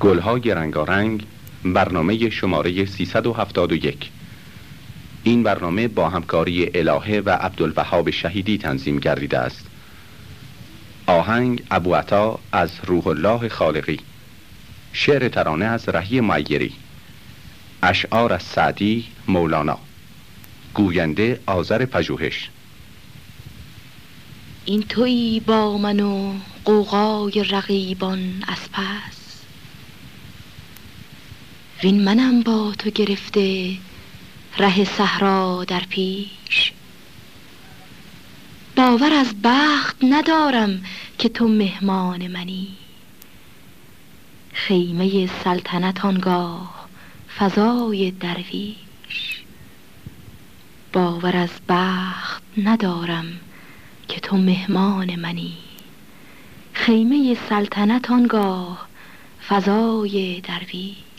گلهای رنگارنگ برنامه شماره 371 این برنامه با همکاری الهه و عبدالوهاب شهیدی تنظیم گردیده است. آهنگ ابو عطا از روح الله خالقی. شعر ترانه از رهی معیری. اشعار از سعدی مولانا. گوینده آذر پژوهش. این تویی با من و قوقای رقیبان از پس وین منم با تو گرفته ره صحرا در پیش. باور از بخت ندارم که تو مهمان منی. خیمه سلطنت آنگاه فضای درویش. باور از بخت ندارم که تو مهمان منی. خیمه سلطنت آنگاه فضای درویش.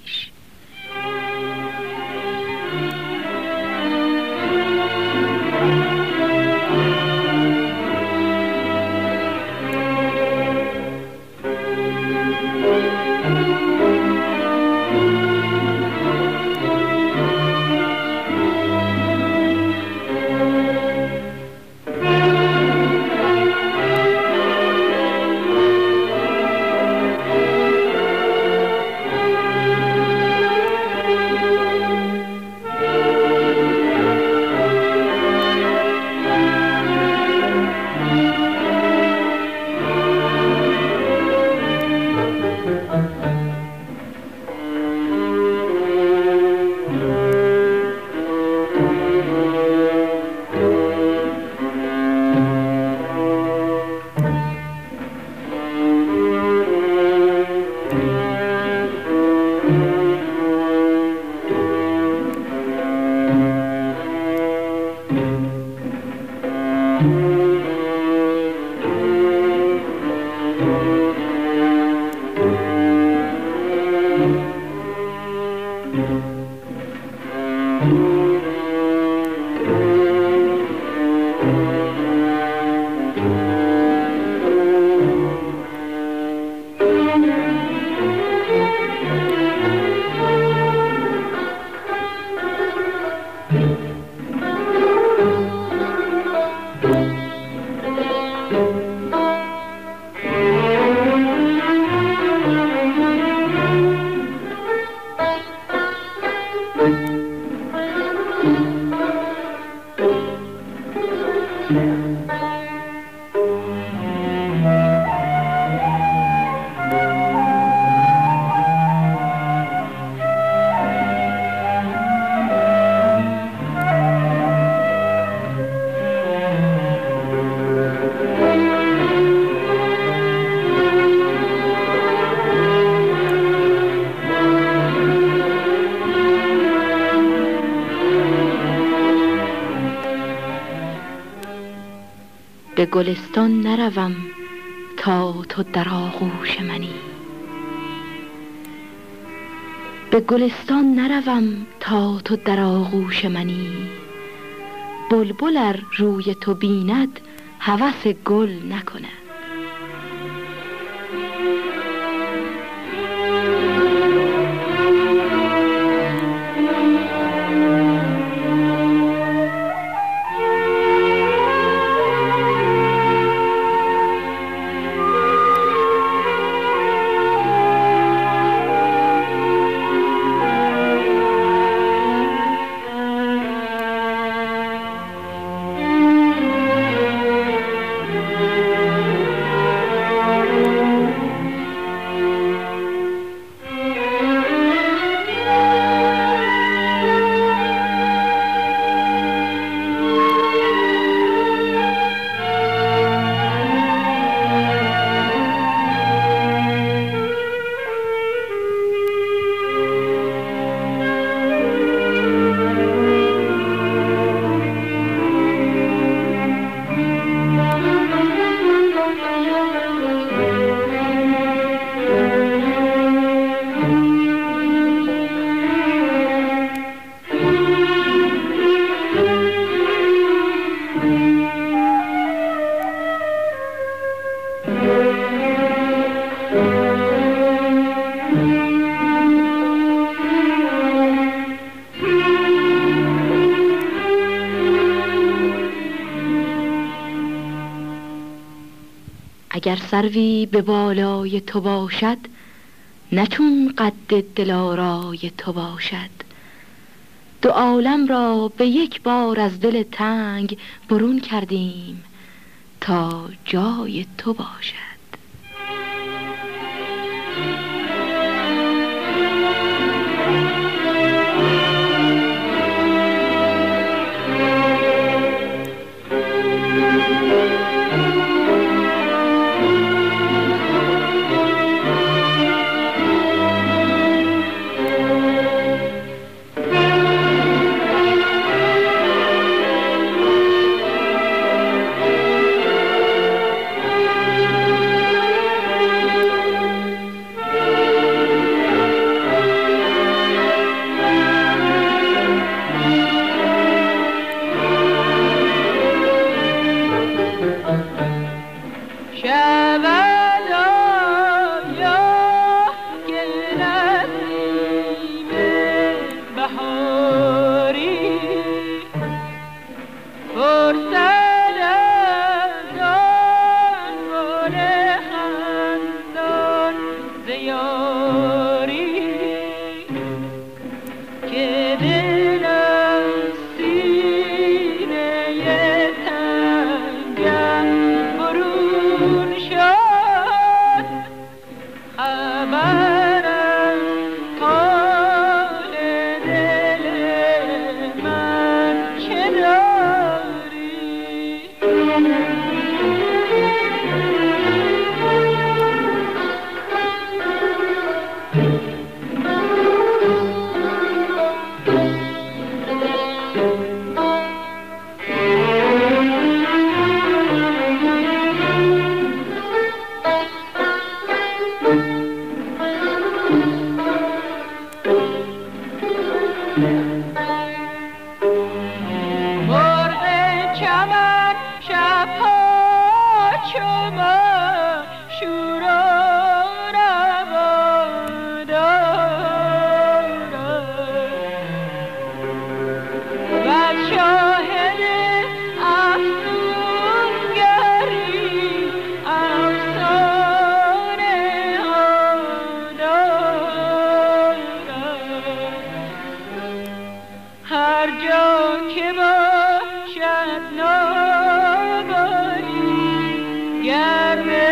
گلستان نروم تا تو در آغوش منی. به گلستان نروم تا تو در آغوش منی. بلبل روی تو بیند هوس گل نکند. اگر سروی به بالای تو باشد نچون قد دلارای تو باشد. دو عالم را به یک بار از دل تنگ برون کردیم تا جای تو باشد. Yeah,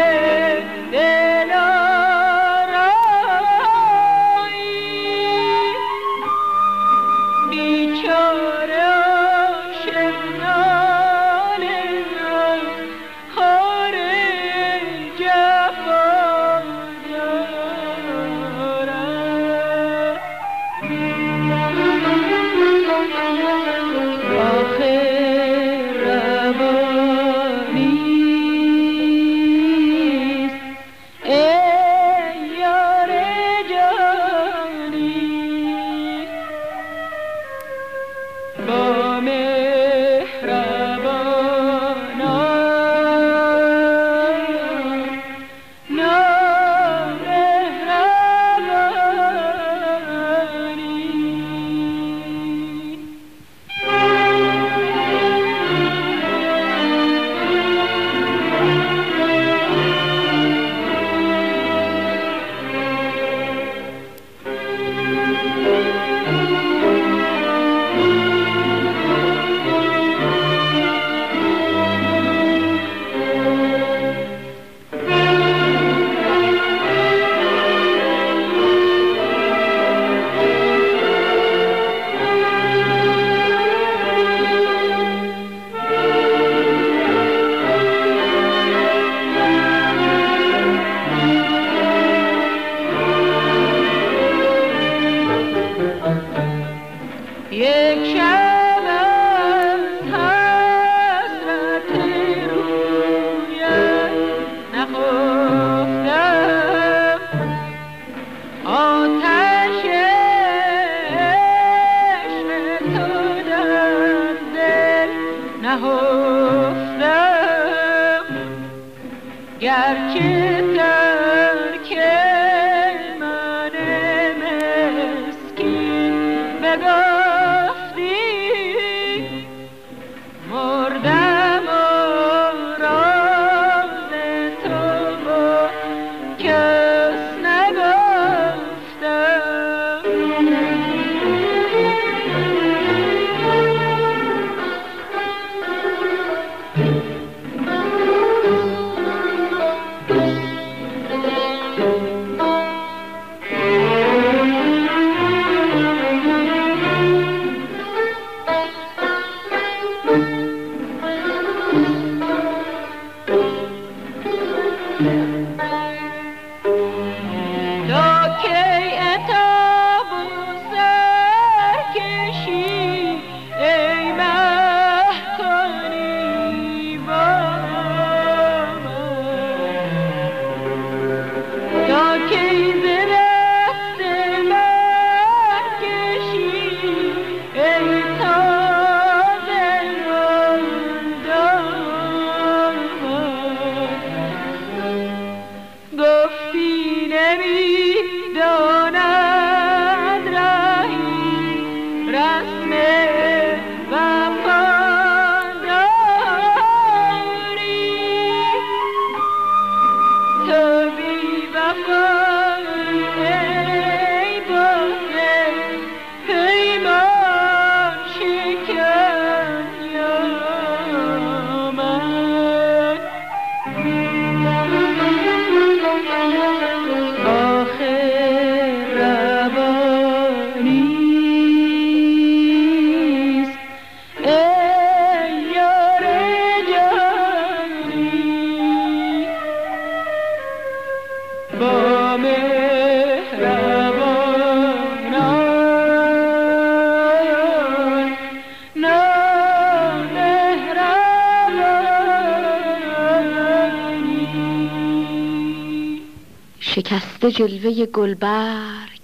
جلوه گلبرگ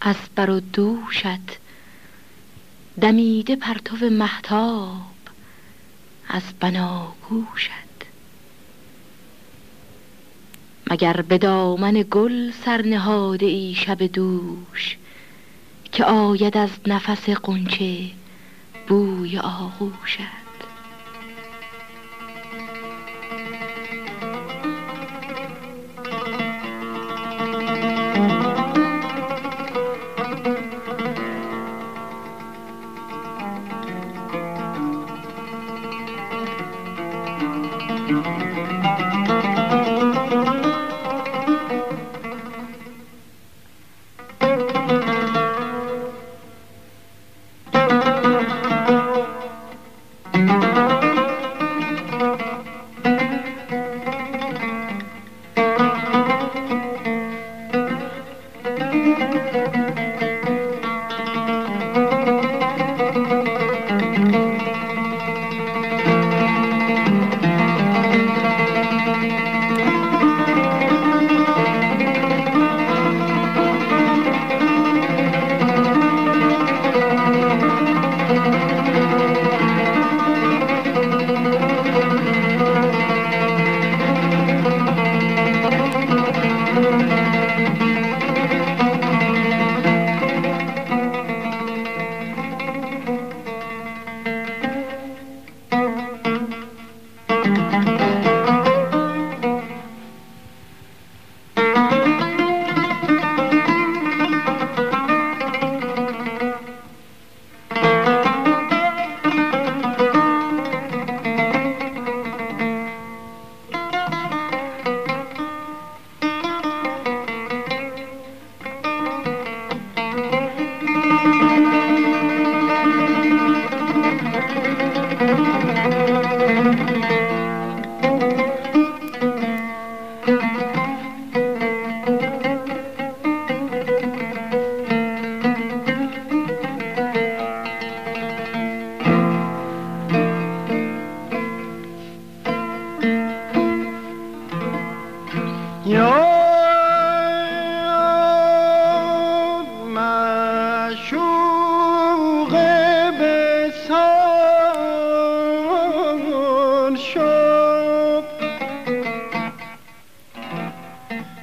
از بر و دوشت دمیده پرتو محتاب از بناگوشت مگر به دامن گل سرنهاده ای شب دوش که آید از نفس قنچه بوی آغوشت؟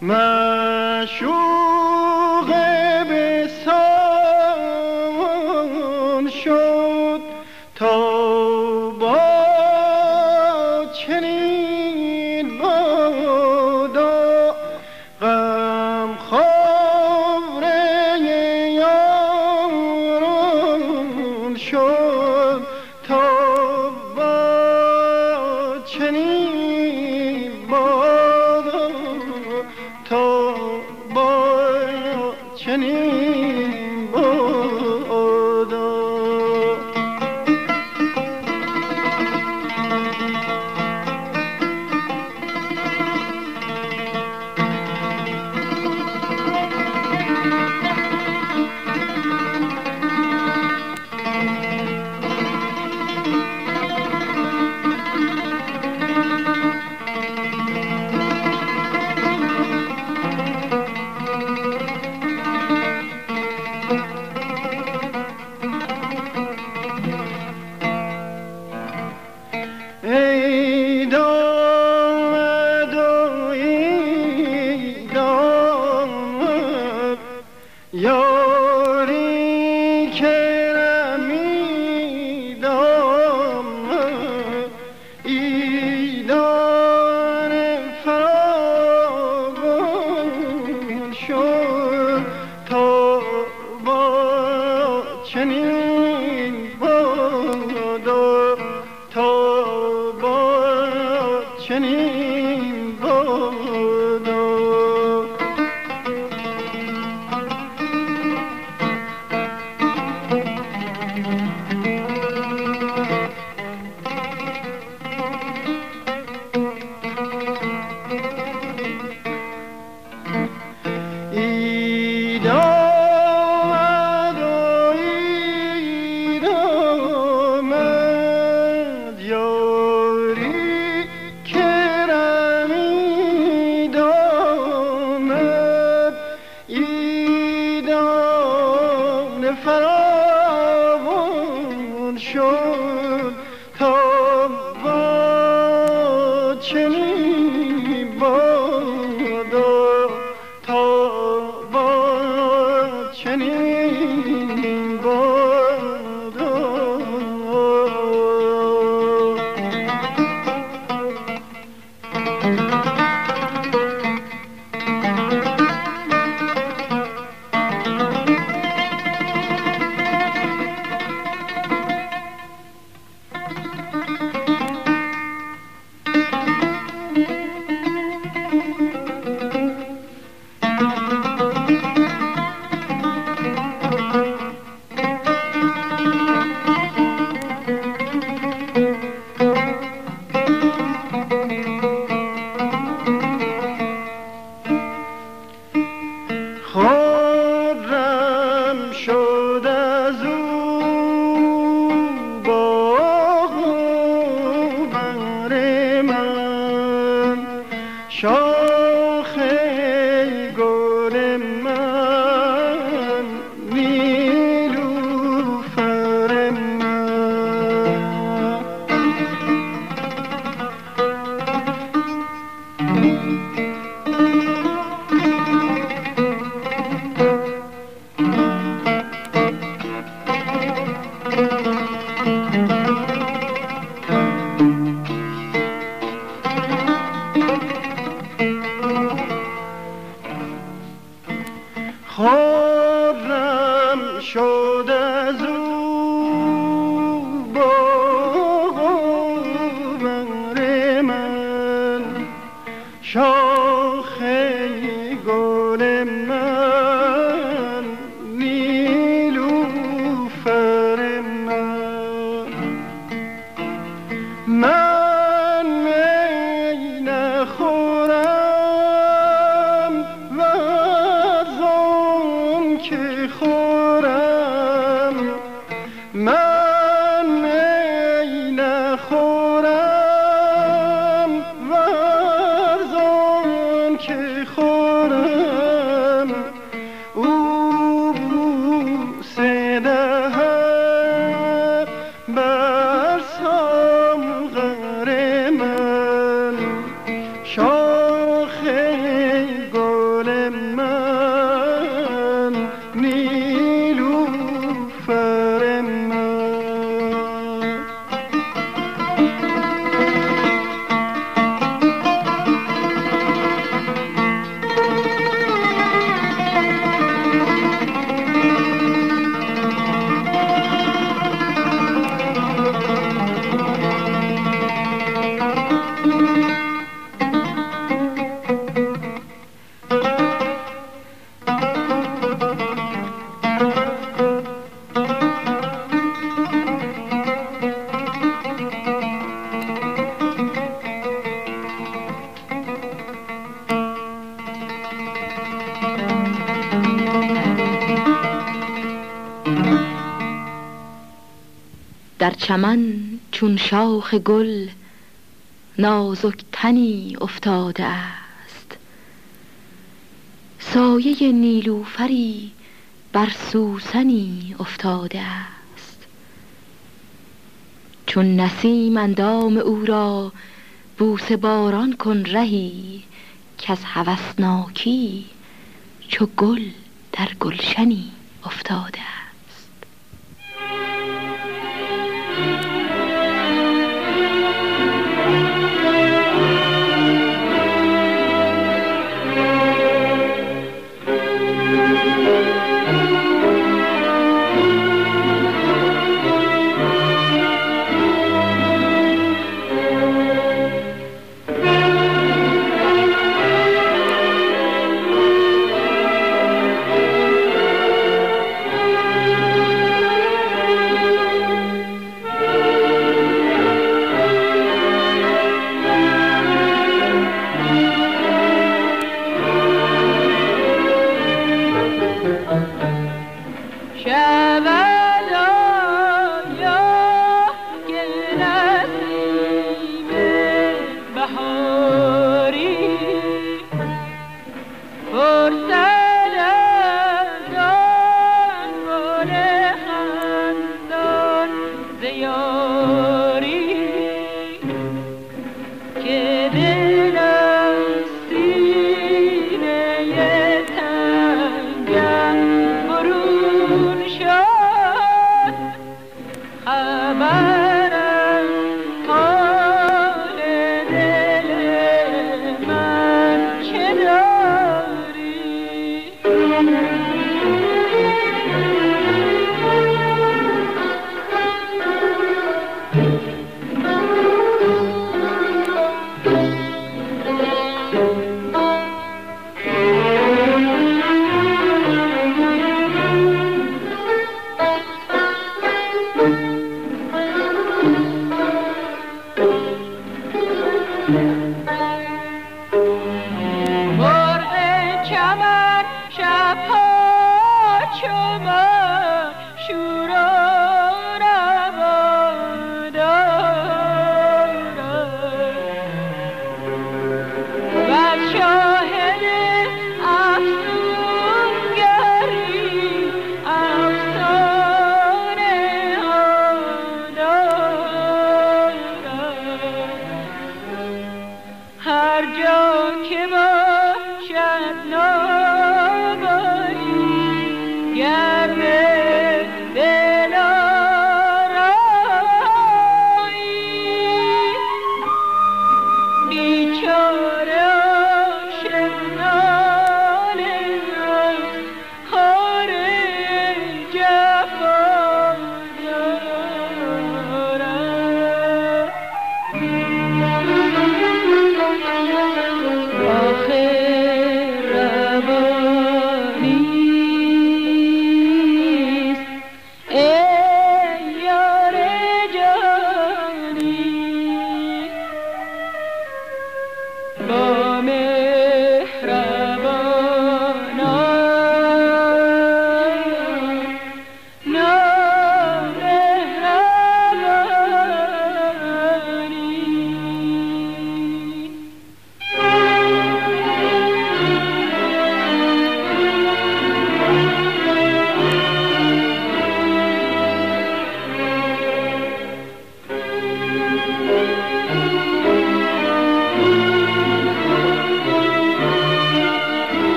Mashu. Mm. شاخ گل نازک تنی افتاده است. سایه نیلوفری بر سوسنی افتاده است. چون نسیم اندام او را بوسه باران کن رهی که از هوسناکی چو گل در گلشنی افتاده است.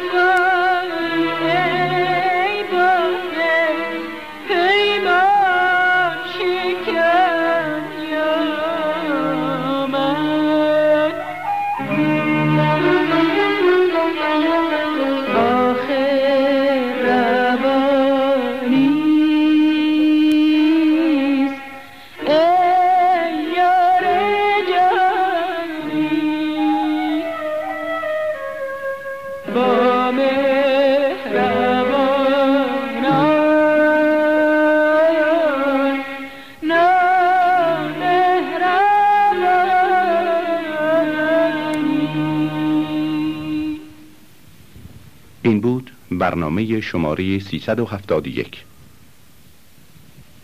برنامه شماره 371